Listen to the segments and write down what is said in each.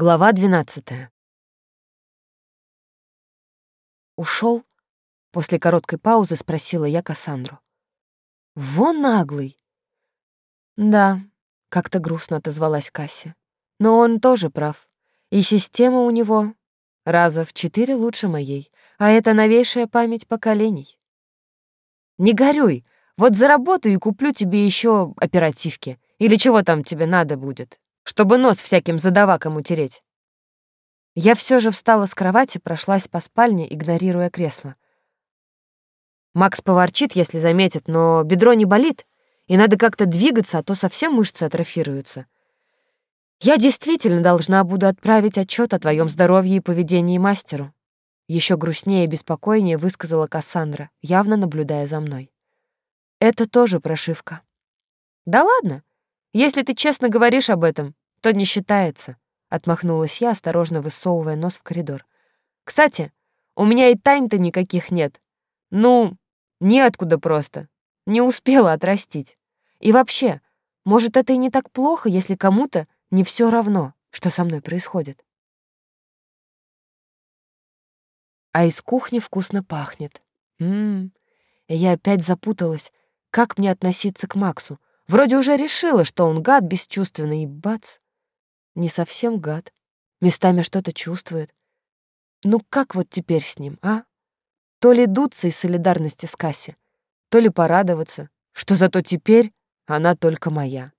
Глава 12. Ушел? После короткой паузы спросила я Кассандру. Вон наглый. Да, как-то грустно отозвалась Касси. Но он тоже прав. И система у него раза в четыре лучше моей, а это новейшая память поколений. Не горюй, вот заработаю и куплю тебе еще оперативки. Или чего там тебе надо будет чтобы нос всяким задавакам утереть. Я все же встала с кровати, прошлась по спальне, игнорируя кресло. Макс поворчит, если заметит, но бедро не болит, и надо как-то двигаться, а то совсем мышцы атрофируются. Я действительно должна буду отправить отчет о твоем здоровье и поведении мастеру. Еще грустнее и беспокойнее высказала Кассандра, явно наблюдая за мной. Это тоже прошивка. Да ладно, если ты честно говоришь об этом, то не считается», — отмахнулась я, осторожно высовывая нос в коридор. «Кстати, у меня и тайн-то никаких нет. Ну, неоткуда просто. Не успела отрастить. И вообще, может, это и не так плохо, если кому-то не все равно, что со мной происходит. А из кухни вкусно пахнет. Ммм, я опять запуталась, как мне относиться к Максу. Вроде уже решила, что он гад бесчувственный, и бац не совсем гад. Местами что-то чувствует. Ну как вот теперь с ним, а? То ли дуться из солидарности с Касси, то ли порадоваться, что зато теперь она только моя.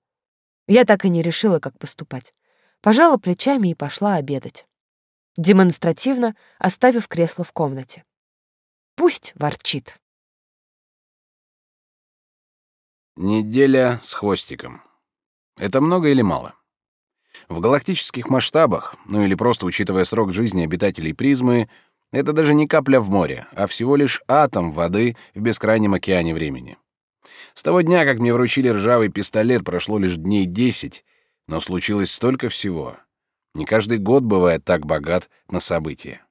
Я так и не решила, как поступать. Пожала плечами и пошла обедать. Демонстративно оставив кресло в комнате. Пусть ворчит. Неделя с хвостиком. Это много или мало? В галактических масштабах, ну или просто учитывая срок жизни обитателей призмы, это даже не капля в море, а всего лишь атом воды в бескрайнем океане времени. С того дня, как мне вручили ржавый пистолет, прошло лишь дней десять, но случилось столько всего. Не каждый год бывает так богат на события.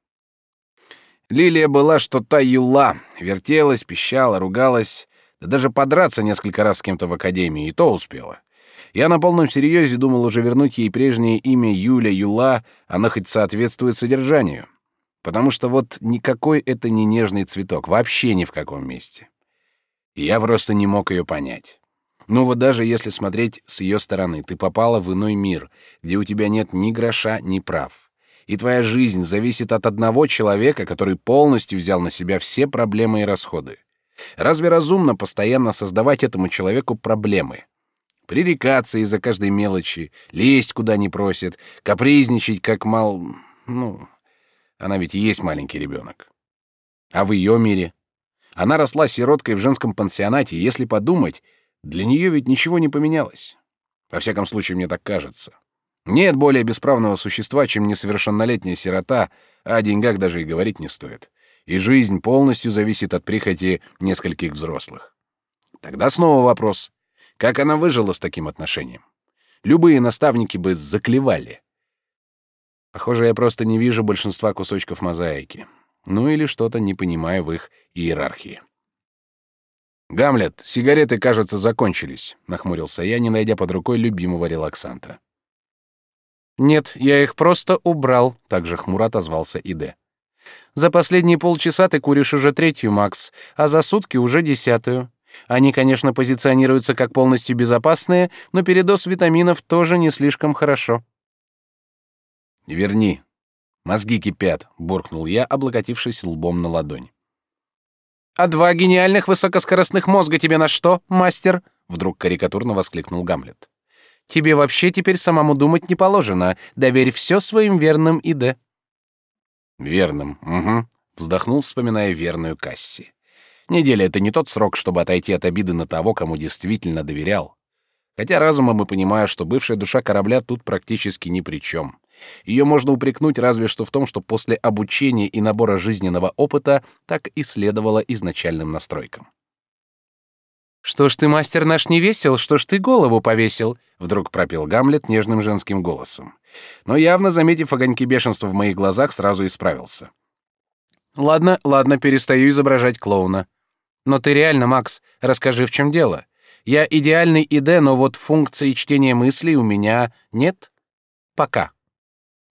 Лилия была что та юла, вертелась, пищала, ругалась, да даже подраться несколько раз с кем-то в академии, и то успела. Я на полном серьезе думал уже вернуть ей прежнее имя Юля Юла, оно хоть соответствует содержанию. Потому что вот никакой это не нежный цветок, вообще ни в каком месте. Я просто не мог ее понять. Ну вот даже если смотреть с ее стороны, ты попала в иной мир, где у тебя нет ни гроша, ни прав. И твоя жизнь зависит от одного человека, который полностью взял на себя все проблемы и расходы. Разве разумно постоянно создавать этому человеку проблемы? Пререкаться из-за каждой мелочи, лезть куда не просит, капризничать как мал... Ну, она ведь и есть маленький ребенок. А в ее мире? Она росла сироткой в женском пансионате, и если подумать, для нее ведь ничего не поменялось. Во всяком случае, мне так кажется. Нет более бесправного существа, чем несовершеннолетняя сирота, а о деньгах даже и говорить не стоит. И жизнь полностью зависит от прихоти нескольких взрослых. Тогда снова вопрос. Как она выжила с таким отношением? Любые наставники бы заклевали. Похоже, я просто не вижу большинства кусочков мозаики. Ну или что-то не понимаю в их иерархии. «Гамлет, сигареты, кажется, закончились», — нахмурился я, не найдя под рукой любимого релаксанта. «Нет, я их просто убрал», — также хмуро отозвался Иде. «За последние полчаса ты куришь уже третью, Макс, а за сутки уже десятую. Они, конечно, позиционируются как полностью безопасные, но передоз витаминов тоже не слишком хорошо. «Верни. Мозги кипят», — буркнул я, облокотившись лбом на ладонь. «А два гениальных высокоскоростных мозга тебе на что, мастер?» — вдруг карикатурно воскликнул Гамлет. «Тебе вообще теперь самому думать не положено. Доверь все своим верным ИД». «Верным, угу», — вздохнул, вспоминая верную Касси. Неделя — это не тот срок, чтобы отойти от обиды на того, кому действительно доверял. Хотя разумом и понимаю, что бывшая душа корабля тут практически ни при чем. Ее можно упрекнуть разве что в том, что после обучения и набора жизненного опыта так и следовало изначальным настройкам. «Что ж ты, мастер наш, не весел, что ж ты голову повесил?» — вдруг пропел Гамлет нежным женским голосом. Но явно, заметив огоньки бешенства в моих глазах, сразу исправился. «Ладно, ладно, перестаю изображать клоуна. Но ты реально, Макс, расскажи, в чем дело. Я идеальный ИД, но вот функции чтения мыслей у меня нет. Пока.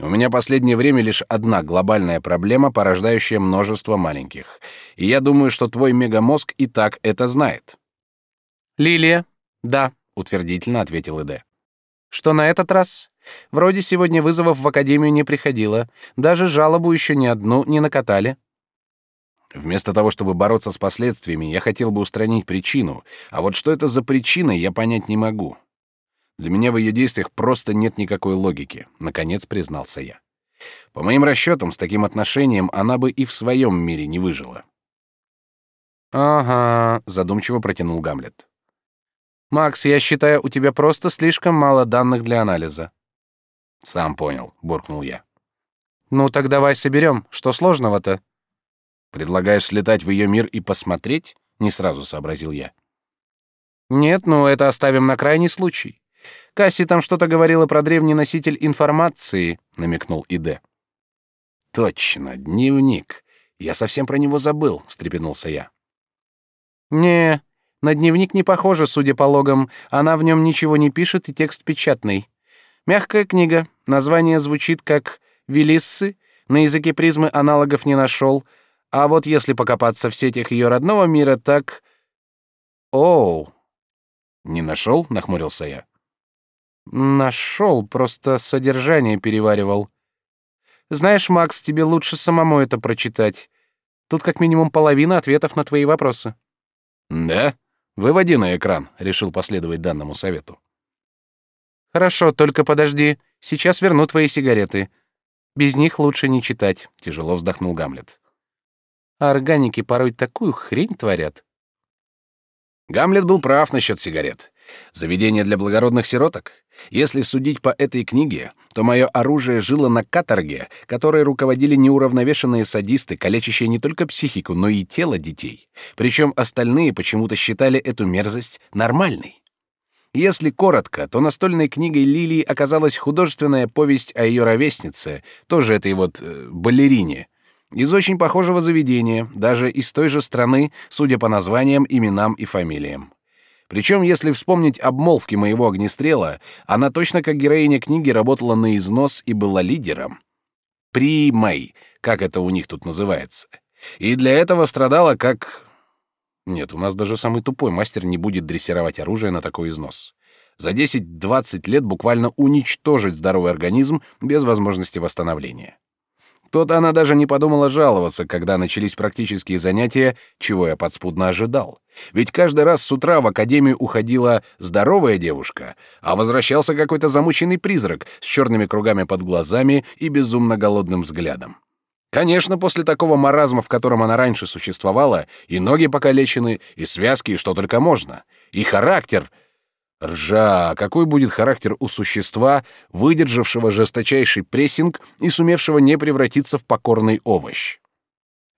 У меня последнее время лишь одна глобальная проблема, порождающая множество маленьких. И я думаю, что твой мегамозг и так это знает. Лилия? Да, утвердительно ответил Иде. Что на этот раз? Вроде сегодня вызовов в академию не приходило, даже жалобу еще ни одну не накатали. Вместо того, чтобы бороться с последствиями, я хотел бы устранить причину, а вот что это за причина, я понять не могу. Для меня в ее действиях просто нет никакой логики, наконец признался я. По моим расчетам, с таким отношением она бы и в своем мире не выжила. Ага, задумчиво протянул Гамлет. Макс, я считаю, у тебя просто слишком мало данных для анализа. Сам понял, буркнул я. Ну так давай соберем. Что сложного-то? Предлагаешь слетать в ее мир и посмотреть? Не сразу сообразил я. Нет, ну это оставим на крайний случай. Касси там что-то говорила про древний носитель информации, намекнул Иде. Точно, дневник. Я совсем про него забыл, встрепенулся я. Не, на дневник не похоже, судя по логам. Она в нем ничего не пишет и текст печатный. Мягкая книга. Название звучит как Велиссы. На языке призмы аналогов не нашел. А вот если покопаться в сетях ее родного мира, так... Оу. Не нашел? Нахмурился я. Нашел, просто содержание переваривал. Знаешь, Макс, тебе лучше самому это прочитать. Тут как минимум половина ответов на твои вопросы. Да? Выводи на экран, решил последовать данному совету. Хорошо, только подожди. Сейчас верну твои сигареты. Без них лучше не читать, тяжело вздохнул Гамлет. А органики порой такую хрень творят. Гамлет был прав насчет сигарет. Заведение для благородных сироток. Если судить по этой книге, то мое оружие жило на каторге, которой руководили неуравновешенные садисты, калечащие не только психику, но и тело детей. Причем остальные почему-то считали эту мерзость нормальной. Если коротко, то настольной книгой Лилии оказалась художественная повесть о ее ровеснице, тоже этой вот э, балерине, из очень похожего заведения, даже из той же страны, судя по названиям, именам и фамилиям. Причем, если вспомнить обмолвки моего огнестрела, она точно как героиня книги работала на износ и была лидером. Примой, как это у них тут называется. И для этого страдала как... Нет, у нас даже самый тупой мастер не будет дрессировать оружие на такой износ. За 10-20 лет буквально уничтожить здоровый организм без возможности восстановления. Тут она даже не подумала жаловаться, когда начались практические занятия, чего я подспудно ожидал. Ведь каждый раз с утра в академию уходила здоровая девушка, а возвращался какой-то замученный призрак с черными кругами под глазами и безумно голодным взглядом. Конечно, после такого маразма, в котором она раньше существовала, и ноги покалечены, и связки, и что только можно, и характер — Ржа, какой будет характер у существа, выдержавшего жесточайший прессинг и сумевшего не превратиться в покорный овощ?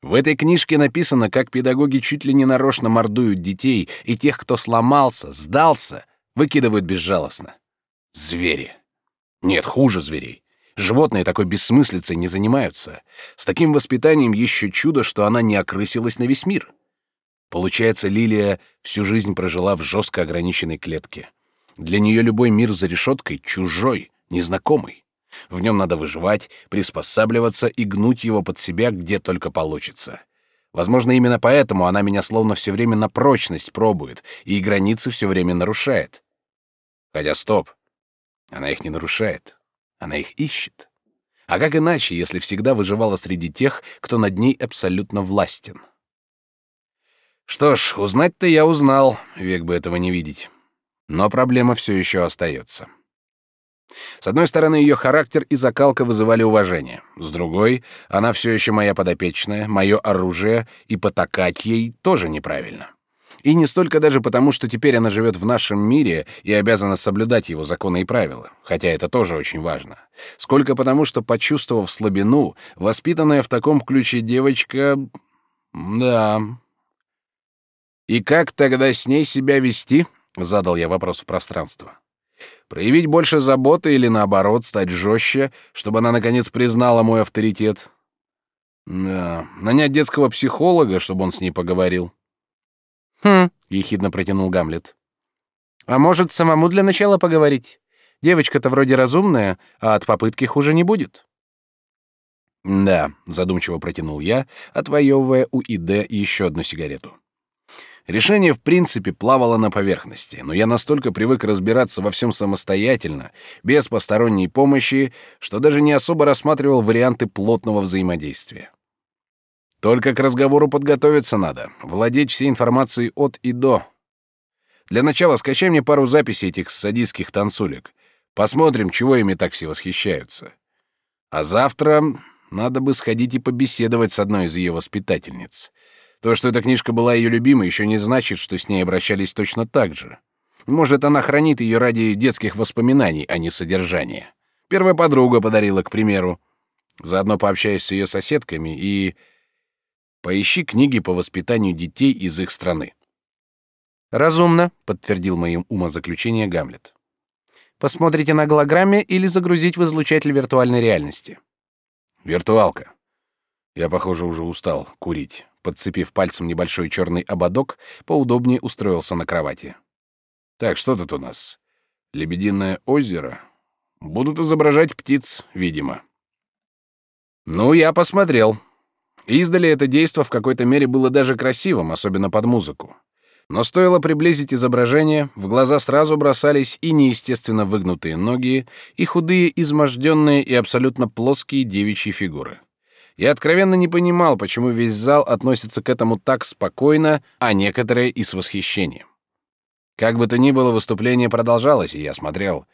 В этой книжке написано, как педагоги чуть ли не нарочно мордуют детей, и тех, кто сломался, сдался, выкидывают безжалостно. Звери. Нет, хуже зверей. Животные такой бессмыслицей не занимаются. С таким воспитанием еще чудо, что она не окрысилась на весь мир. Получается, Лилия всю жизнь прожила в жестко ограниченной клетке. Для нее любой мир за решеткой чужой, незнакомый. В нем надо выживать, приспосабливаться и гнуть его под себя, где только получится. Возможно, именно поэтому она меня словно все время на прочность пробует и границы все время нарушает. Хотя стоп, она их не нарушает, она их ищет. А как иначе, если всегда выживала среди тех, кто над ней абсолютно властен? Что ж, узнать-то я узнал, век бы этого не видеть. Но проблема все еще остается. С одной стороны, ее характер и закалка вызывали уважение. С другой, она все еще моя подопечная, мое оружие, и потакать ей тоже неправильно. И не столько даже потому, что теперь она живет в нашем мире и обязана соблюдать его законы и правила, хотя это тоже очень важно, сколько потому, что, почувствовав слабину, воспитанная в таком ключе девочка... Да, и как тогда с ней себя вести? Задал я вопрос в пространство. Проявить больше заботы или наоборот стать жестче, чтобы она наконец признала мой авторитет? Да, нанять детского психолога, чтобы он с ней поговорил. Хм, ехидно протянул Гамлет. А может, самому для начала поговорить? Девочка-то вроде разумная, а от попытки хуже не будет. Да, задумчиво протянул я, отвоевывая у ИД еще одну сигарету. Решение, в принципе, плавало на поверхности, но я настолько привык разбираться во всем самостоятельно, без посторонней помощи, что даже не особо рассматривал варианты плотного взаимодействия. Только к разговору подготовиться надо, владеть всей информацией от и до. Для начала скачай мне пару записей этих садистских танцулек. Посмотрим, чего ими так все восхищаются. А завтра надо бы сходить и побеседовать с одной из ее воспитательниц. То, что эта книжка была ее любимой, еще не значит, что с ней обращались точно так же. Может, она хранит ее ради детских воспоминаний, а не содержания. Первая подруга подарила, к примеру. Заодно пообщаюсь с ее соседками и... Поищи книги по воспитанию детей из их страны. Разумно, подтвердил моим умозаключение Гамлет. Посмотрите на голограмме или загрузить в излучатель виртуальной реальности. Виртуалка. Я, похоже, уже устал курить. Подцепив пальцем небольшой черный ободок, поудобнее устроился на кровати. Так, что тут у нас? Лебединое озеро. Будут изображать птиц, видимо. Ну, я посмотрел. Издали это действо в какой-то мере было даже красивым, особенно под музыку. Но стоило приблизить изображение, в глаза сразу бросались и неестественно выгнутые ноги, и худые, изможденные и абсолютно плоские девичьи фигуры. Я откровенно не понимал, почему весь зал относится к этому так спокойно, а некоторые и с восхищением. Как бы то ни было, выступление продолжалось, и я смотрел.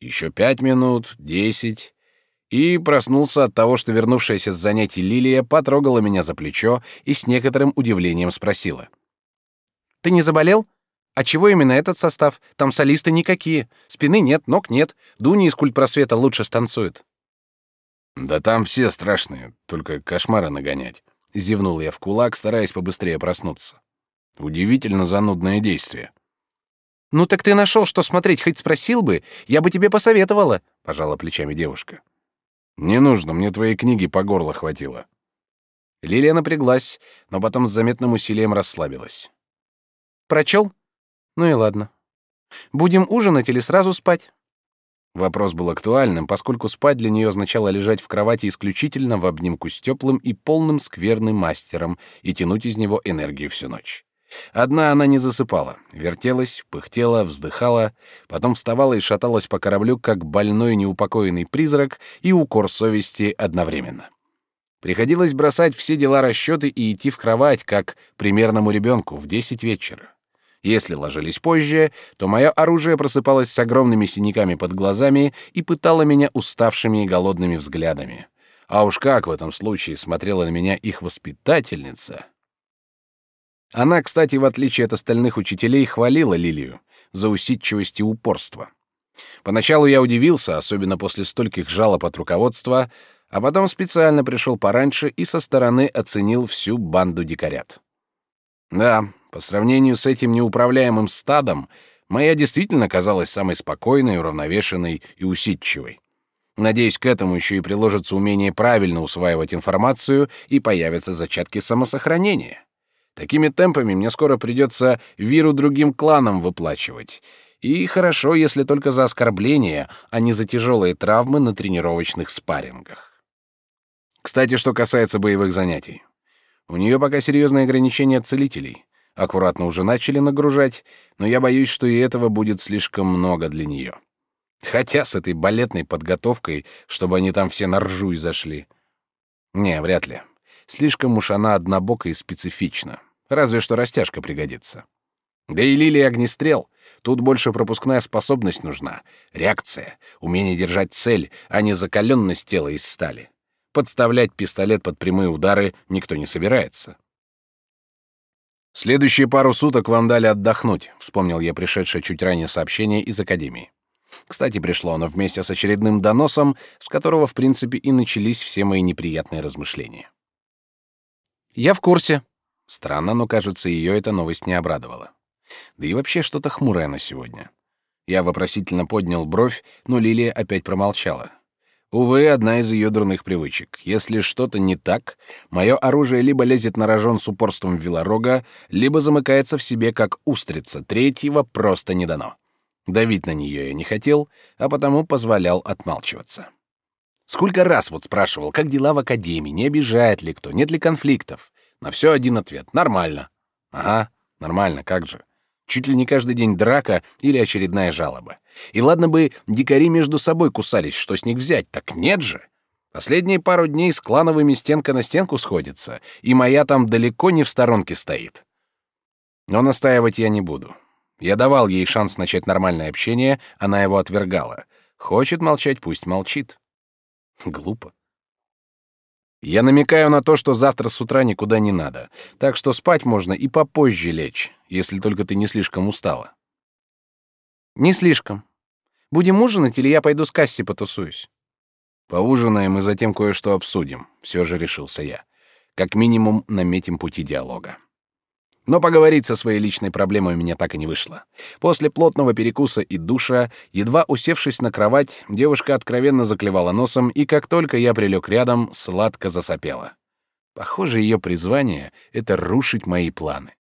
Еще пять минут, десять, и проснулся от того, что вернувшаяся с занятий Лилия потрогала меня за плечо и с некоторым удивлением спросила — ты не заболел? А чего именно этот состав? Там солисты никакие. Спины нет, ног нет. Дуни из культпросвета лучше станцует. Да там все страшные, только кошмары нагонять. Зевнул я в кулак, стараясь побыстрее проснуться. Удивительно занудное действие. Ну так ты нашел, что смотреть, хоть спросил бы, я бы тебе посоветовала, пожала плечами девушка. Не нужно, мне твоей книги по горло хватило. Лилия напряглась, но потом с заметным усилием расслабилась. Прочел? Ну и ладно. Будем ужинать или сразу спать? Вопрос был актуальным, поскольку спать для нее означало лежать в кровати исключительно в обнимку с теплым и полным скверным мастером и тянуть из него энергию всю ночь. Одна она не засыпала, вертелась, пыхтела, вздыхала, потом вставала и шаталась по кораблю, как больной неупокоенный призрак и укор совести одновременно. Приходилось бросать все дела расчеты и идти в кровать, как примерному ребенку в десять вечера. Если ложились позже, то мое оружие просыпалось с огромными синяками под глазами и пытало меня уставшими и голодными взглядами. А уж как в этом случае смотрела на меня их воспитательница. Она, кстати, в отличие от остальных учителей, хвалила Лилию за усидчивость и упорство. Поначалу я удивился, особенно после стольких жалоб от руководства, а потом специально пришел пораньше и со стороны оценил всю банду дикарят. Да, по сравнению с этим неуправляемым стадом, моя действительно казалась самой спокойной, уравновешенной и усидчивой. Надеюсь, к этому еще и приложится умение правильно усваивать информацию и появятся зачатки самосохранения. Такими темпами мне скоро придется виру другим кланам выплачивать. И хорошо, если только за оскорбления, а не за тяжелые травмы на тренировочных спаррингах. Кстати, что касается боевых занятий. У нее пока серьезные ограничения целителей. Аккуратно уже начали нагружать, но я боюсь, что и этого будет слишком много для нее. Хотя с этой балетной подготовкой, чтобы они там все на ржу и зашли. Не, вряд ли. Слишком уж она однобока и специфична. Разве что растяжка пригодится. Да и лилия огнестрел. Тут больше пропускная способность нужна. Реакция, умение держать цель, а не закаленность тела из стали. Подставлять пистолет под прямые удары никто не собирается. Следующие пару суток вам дали отдохнуть, вспомнил я пришедшее чуть ранее сообщение из академии. Кстати, пришло оно вместе с очередным доносом, с которого, в принципе, и начались все мои неприятные размышления. Я в курсе. Странно, но, кажется, ее эта новость не обрадовала. Да и вообще что-то хмурое на сегодня. Я вопросительно поднял бровь, но Лилия опять промолчала. Увы, одна из ее дурных привычек. Если что-то не так, мое оружие либо лезет на рожон с упорством велорога, либо замыкается в себе как устрица. Третьего просто не дано. Давить на нее я не хотел, а потому позволял отмалчиваться. Сколько раз вот спрашивал, как дела в академии, не обижает ли кто, нет ли конфликтов. На все один ответ — нормально. Ага, нормально, как же. Чуть ли не каждый день драка или очередная жалоба. И ладно бы дикари между собой кусались, что с них взять, так нет же. Последние пару дней с клановыми стенка на стенку сходится, и моя там далеко не в сторонке стоит. Но настаивать я не буду. Я давал ей шанс начать нормальное общение, она его отвергала. Хочет молчать, пусть молчит. Глупо. Я намекаю на то, что завтра с утра никуда не надо, так что спать можно и попозже лечь, если только ты не слишком устала. Не слишком. Будем ужинать или я пойду с Касси потусуюсь? Поужинаем и затем кое-что обсудим, все же решился я. Как минимум наметим пути диалога. Но поговорить со своей личной проблемой у меня так и не вышло. После плотного перекуса и душа, едва усевшись на кровать, девушка откровенно заклевала носом, и как только я прилег рядом, сладко засопела. Похоже, ее призвание — это рушить мои планы.